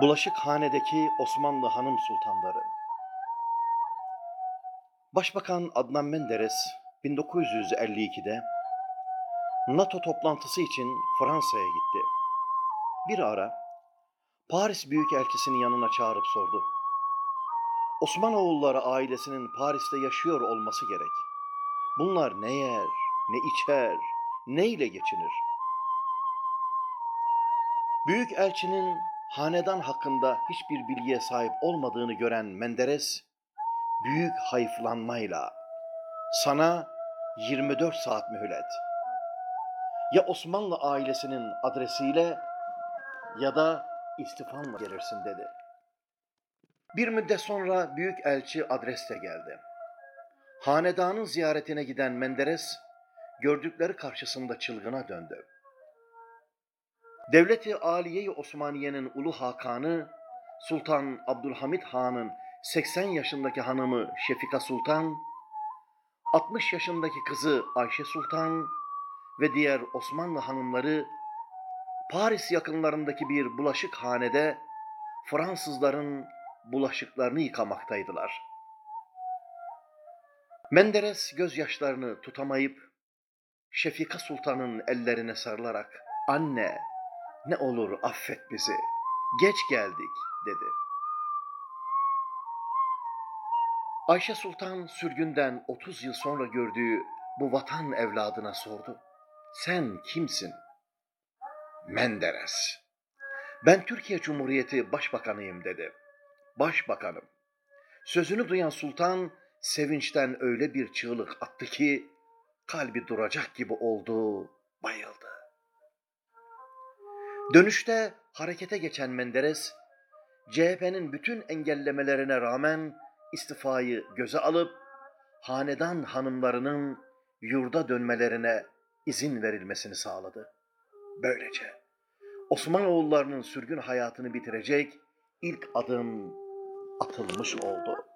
Bulaşıkhanedeki Osmanlı hanım sultanları. Başbakan Adnan Menderes 1952'de NATO toplantısı için Fransa'ya gitti. Bir ara Paris Büyükelçisini yanına çağırıp sordu. Osmanoğulları ailesinin Paris'te yaşıyor olması gerek. Bunlar ne yer, ne içer, ne ile geçinir? Büyük elçinin hanedan hakkında hiçbir bilgiye sahip olmadığını gören Menderes, büyük hayıflanmayla sana 24 saat mühlet. Ya Osmanlı ailesinin adresiyle ya da istifanla gelirsin dedi. Bir müddet sonra büyük elçi adreste geldi. Hanedanın ziyaretine giden Menderes gördükleri karşısında çılgına döndü. Devleti Aliye-i Osmaniye'nin Ulu Hakanı Sultan Abdülhamit Han'ın 80 yaşındaki hanımı Şefika Sultan, 60 yaşındaki kızı Ayşe Sultan ve diğer Osmanlı hanımları Paris yakınlarındaki bir bulaşık hanede Fransızların bulaşıklarını yıkamaktaydılar. Menderes gözyaşlarını tutamayıp Şefika Sultan'ın ellerine sarılarak "Anne, ne olur affet bizi. Geç geldik." dedi. Ayşe Sultan sürgünden 30 yıl sonra gördüğü bu vatan evladına sordu. Sen kimsin? Menderes. Ben Türkiye Cumhuriyeti Başbakanıyım dedi. Başbakanım. Sözünü duyan sultan sevinçten öyle bir çığlık attı ki kalbi duracak gibi oldu, bayıldı. Dönüşte harekete geçen Menderes, CHP'nin bütün engellemelerine rağmen istifayı göze alıp hanedan hanımlarının yurda dönmelerine izin verilmesini sağladı. Böylece Osmanoğullarının sürgün hayatını bitirecek ilk adım atılmış oldu.